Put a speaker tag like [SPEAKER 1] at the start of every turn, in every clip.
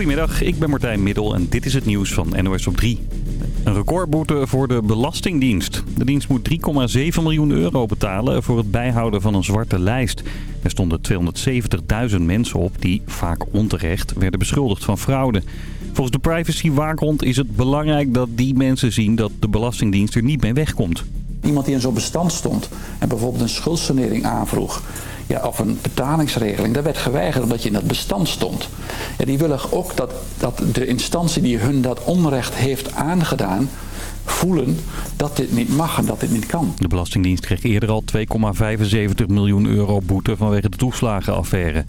[SPEAKER 1] Goedemiddag, ik ben Martijn Middel en dit is het nieuws van NOS op 3. Een recordboete voor de Belastingdienst. De dienst moet 3,7 miljoen euro betalen voor het bijhouden van een zwarte lijst. Er stonden 270.000 mensen op die, vaak onterecht, werden beschuldigd van fraude. Volgens de privacywaakhond is het belangrijk dat die mensen zien dat de Belastingdienst er niet mee wegkomt.
[SPEAKER 2] Iemand die in zo'n bestand stond en bijvoorbeeld een schuldsanering aanvroeg... Ja, of een betalingsregeling, dat werd geweigerd omdat je in dat bestand stond. Ja, die willen ook dat, dat de instantie die hun dat onrecht heeft aangedaan voelen dat dit niet mag en dat dit niet kan.
[SPEAKER 1] De Belastingdienst kreeg eerder al 2,75 miljoen euro boete vanwege de toeslagenaffaire.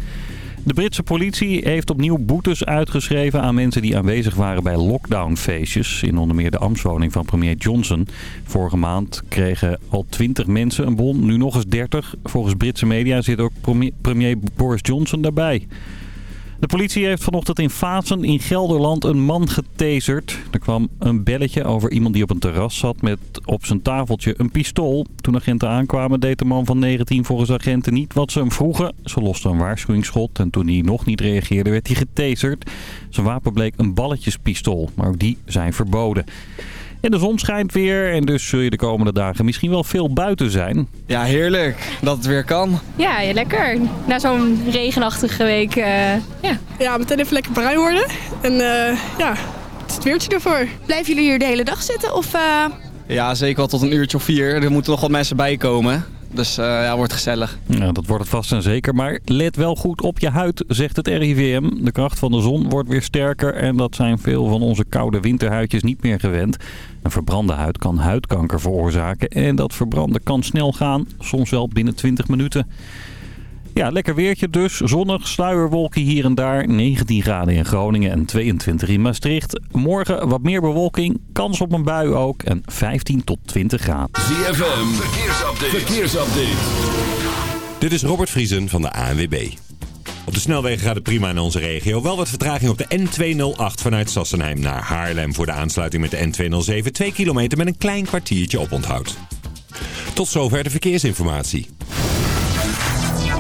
[SPEAKER 1] De Britse politie heeft opnieuw boetes uitgeschreven aan mensen die aanwezig waren bij lockdownfeestjes. In onder meer de ambtswoning van premier Johnson. Vorige maand kregen al 20 mensen een bon, nu nog eens 30. Volgens Britse media zit ook premier Boris Johnson daarbij. De politie heeft vanochtend in Fasen in Gelderland een man getaserd. Er kwam een belletje over iemand die op een terras zat met op zijn tafeltje een pistool. Toen agenten aankwamen deed de man van 19 volgens agenten niet wat ze hem vroegen. Ze losten een waarschuwingsschot en toen hij nog niet reageerde werd hij getaserd. Zijn wapen bleek een balletjespistool, maar ook die zijn verboden. En de zon schijnt weer en dus zul je de komende dagen misschien wel veel buiten zijn.
[SPEAKER 3] Ja, heerlijk dat het weer kan.
[SPEAKER 4] Ja, lekker. Na zo'n regenachtige week, uh, ja.
[SPEAKER 5] Ja, meteen even lekker bruin worden. En uh, ja, het is het weertje ervoor.
[SPEAKER 6] Blijven jullie hier de hele dag zitten of... Uh...
[SPEAKER 3] Ja, zeker wel tot een uurtje of vier. Er moeten nog wat mensen bij komen. Dus uh, ja, wordt gezellig.
[SPEAKER 1] Ja, dat wordt het vast en zeker. Maar let wel goed op je huid, zegt het RIVM. De kracht van de zon wordt weer sterker en dat zijn veel van onze koude winterhuidjes niet meer gewend. Een verbrande huid kan huidkanker veroorzaken en dat verbranden kan snel gaan, soms wel binnen 20 minuten. Ja, lekker weertje dus. Zonnig, sluierwolken hier en daar. 19 graden in Groningen en 22 in Maastricht. Morgen wat meer bewolking, kans op een bui ook en 15 tot 20 graden.
[SPEAKER 7] ZFM, verkeersupdate. verkeersupdate. Dit is Robert Vriesen van de ANWB. Op de snelwegen gaat het prima in onze regio. Wel wat vertraging op de N208 vanuit Sassenheim naar Haarlem... voor de aansluiting met de N207. 2 kilometer met een klein kwartiertje op onthoud. Tot zover de verkeersinformatie.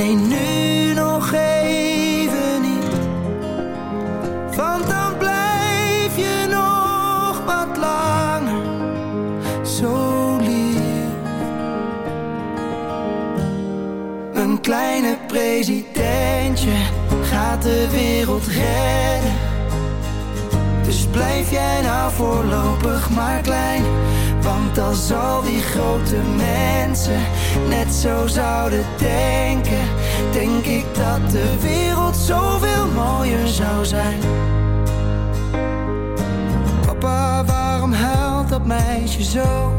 [SPEAKER 8] Nee, nu nog even niet. Want dan blijf je nog wat langer zo lief. Een kleine presidentje gaat de wereld redden. Dus blijf jij nou voorlopig maar klein. Want als al die grote mensen net zo zouden denken, denk ik dat de wereld zoveel mooier zou zijn. Papa, waarom huilt dat meisje zo?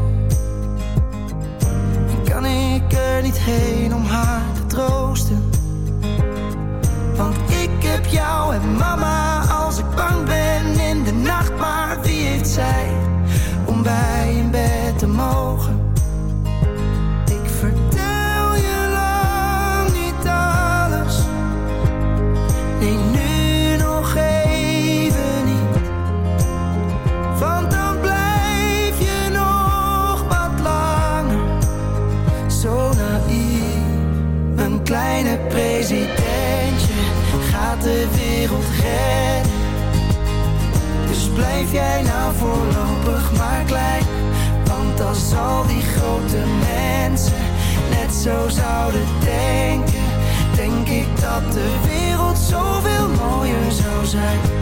[SPEAKER 8] Kan ik er niet heen om haar te troosten? Want ik heb jou en mama als ik bang ben in de nacht. Maar wie heeft zij bij in bed te mogen? Ik vertel je lang niet alles. Nee, nu nog even niet. Want dan blijf je nog wat langer. Zo naïef, een kleine presidentje gaat de wereld redden. Dus blijf jij nou voorlopig maar Want als al die grote mensen net zo zouden denken, denk ik dat de wereld zoveel mooier zou zijn.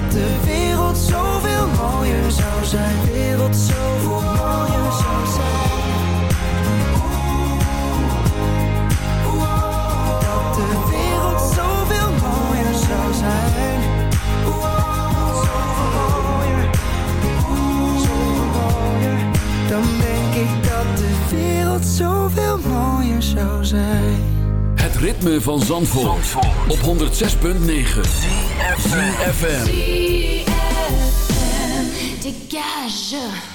[SPEAKER 8] dat de wereld zoveel mooier zou zijn. De wereld zoveel mooier zou zijn. Dat de wereld zoveel mooier zou zijn. Zoveel mooier, mooier dan deze. wereld zoveel mooier zou zijn.
[SPEAKER 9] Ritme van Zandvoort, op 106.9 FM.
[SPEAKER 10] Dégage.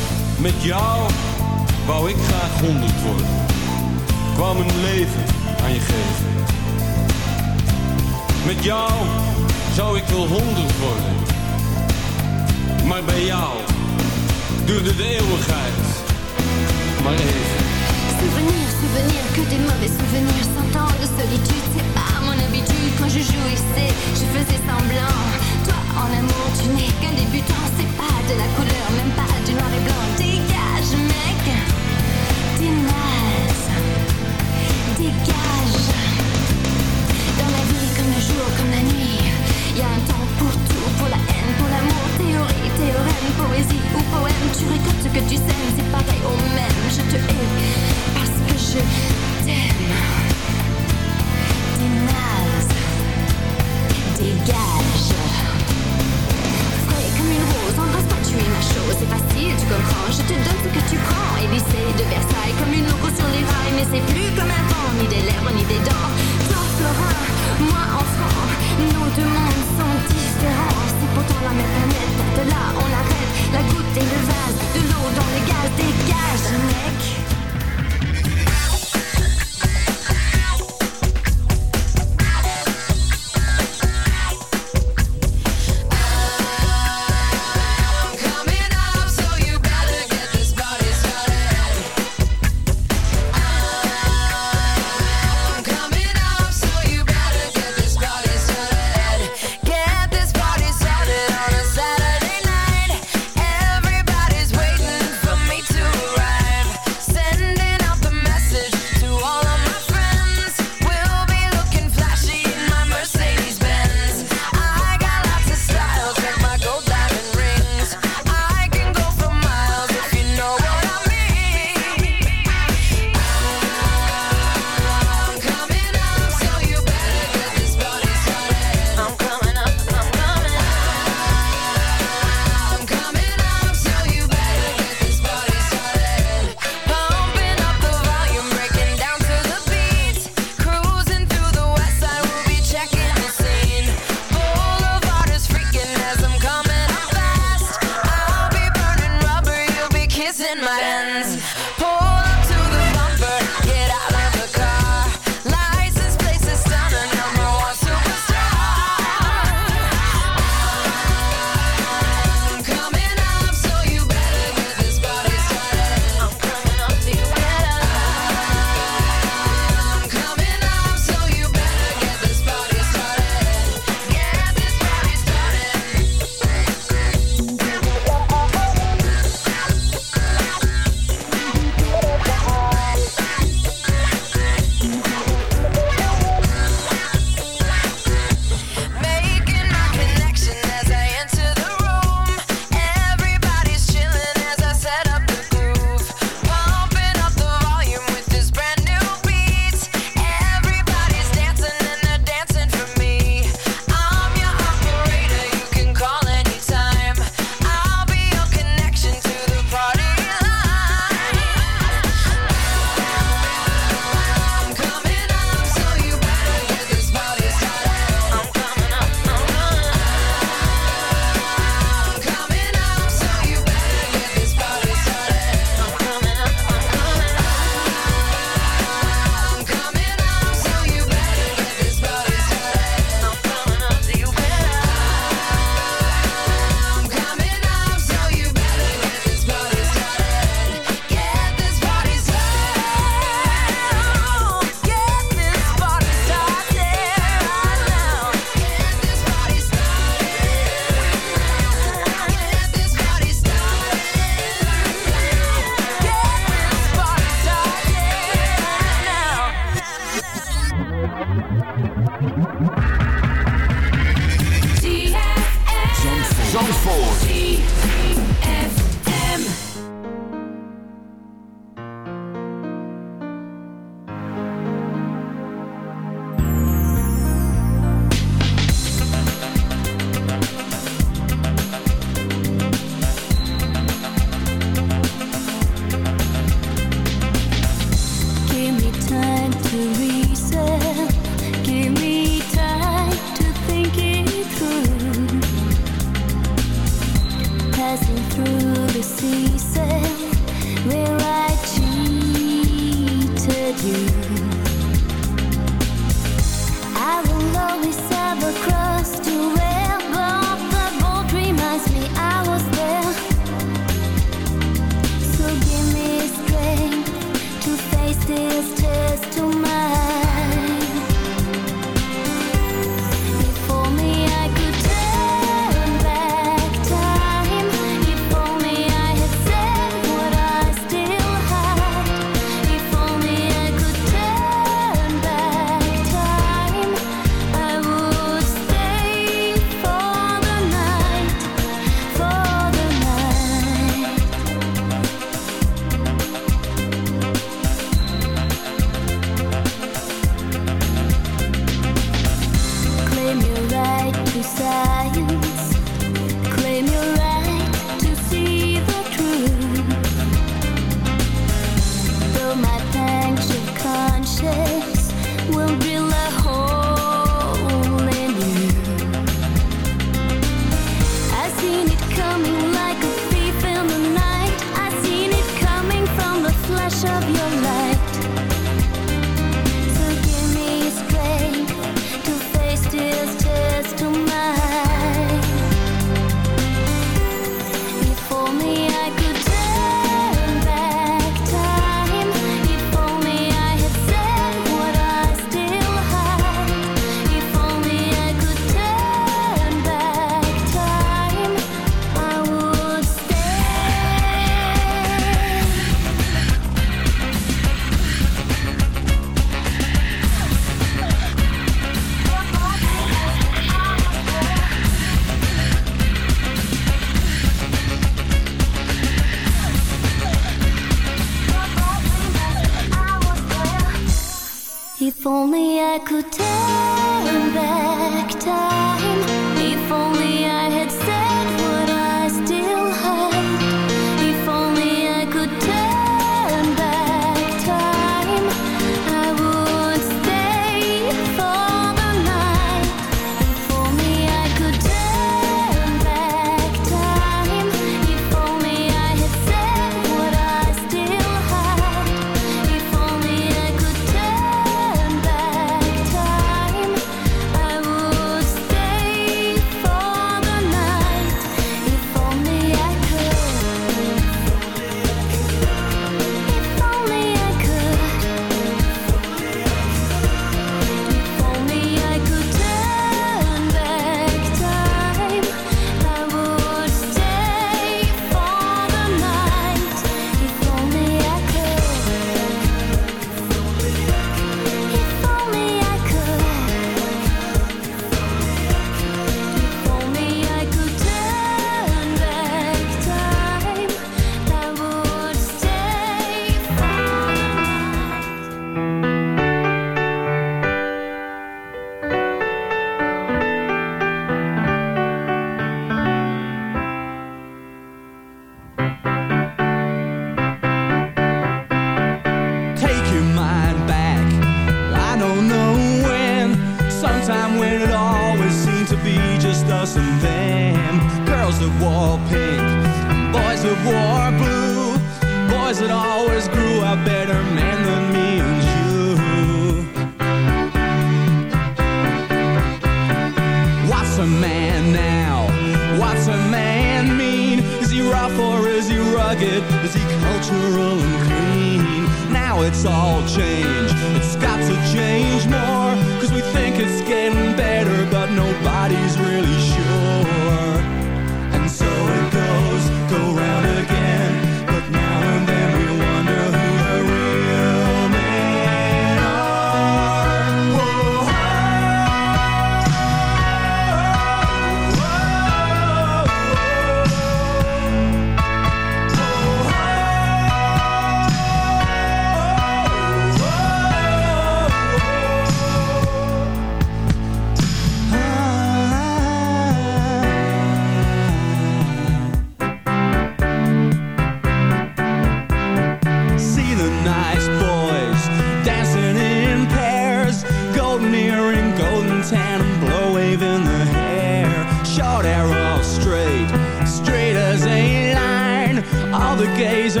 [SPEAKER 10] deze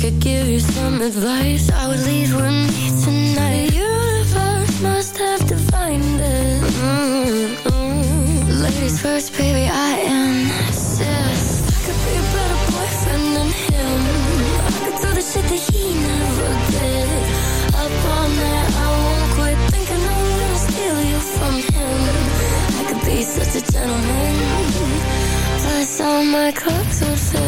[SPEAKER 10] could
[SPEAKER 11] give you some advice. I would leave with me tonight. The universe must have defined this. mm -hmm. Ladies first, baby, I insist I could be a better boyfriend than him. I could do the shit that he never did. Up on that, I won't quit thinking I'm gonna steal you from him. I could be such a gentleman. Plus all my clothes would fit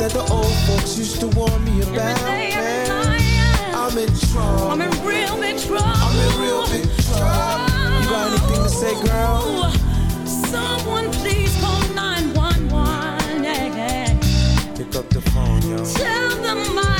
[SPEAKER 12] that the old folks used to warn me about,
[SPEAKER 9] day, every
[SPEAKER 12] man, I'm in trouble.
[SPEAKER 9] I'm in real big trouble.
[SPEAKER 12] I'm in real big trouble. You got anything to say, girl?
[SPEAKER 9] Someone please call 911. Yeah, yeah.
[SPEAKER 12] Pick up the phone, yo.
[SPEAKER 9] Tell them I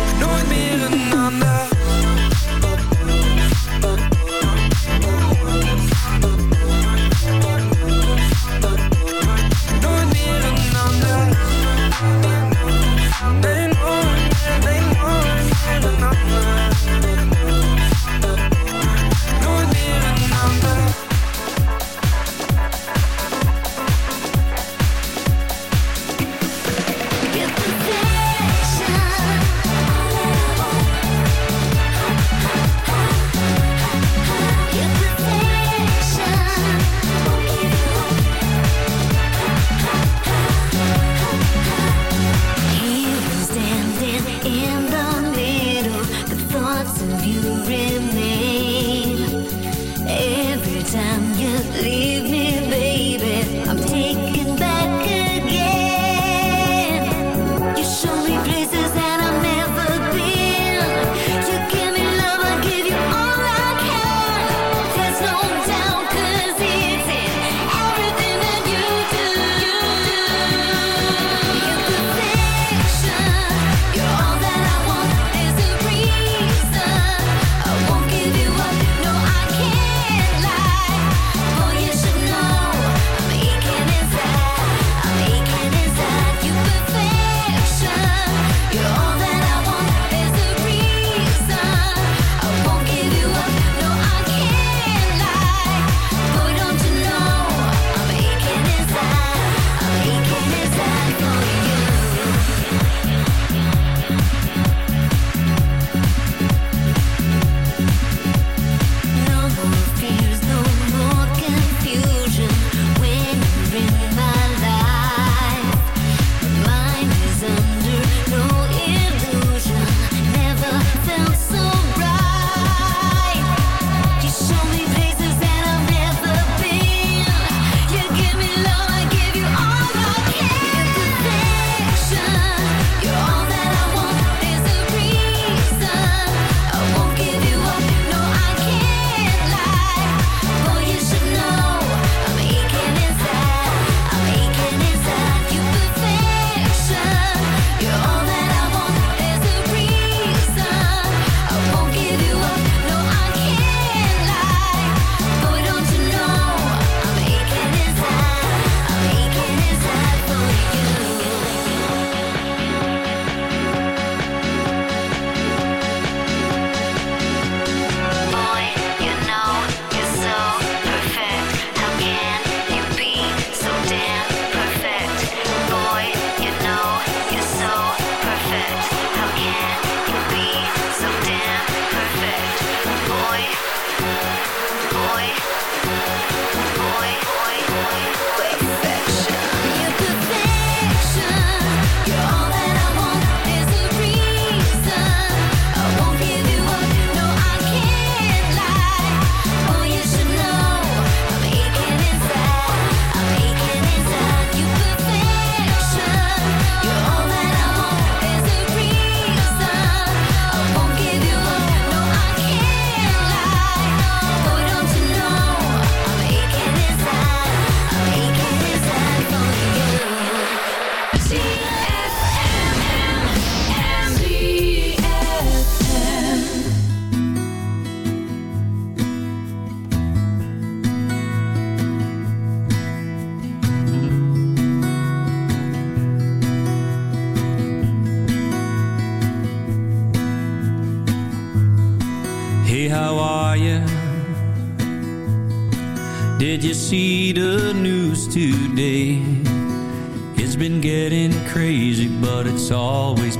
[SPEAKER 13] Always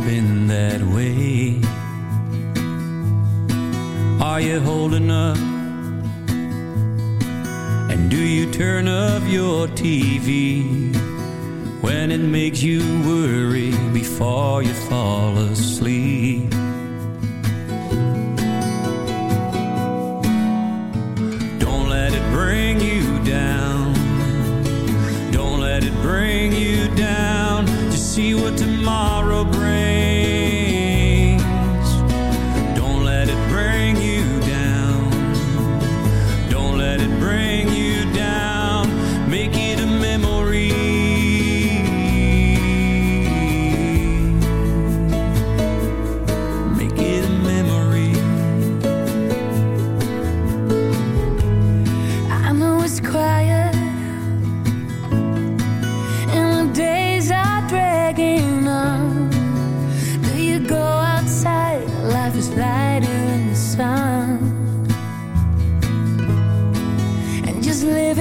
[SPEAKER 9] living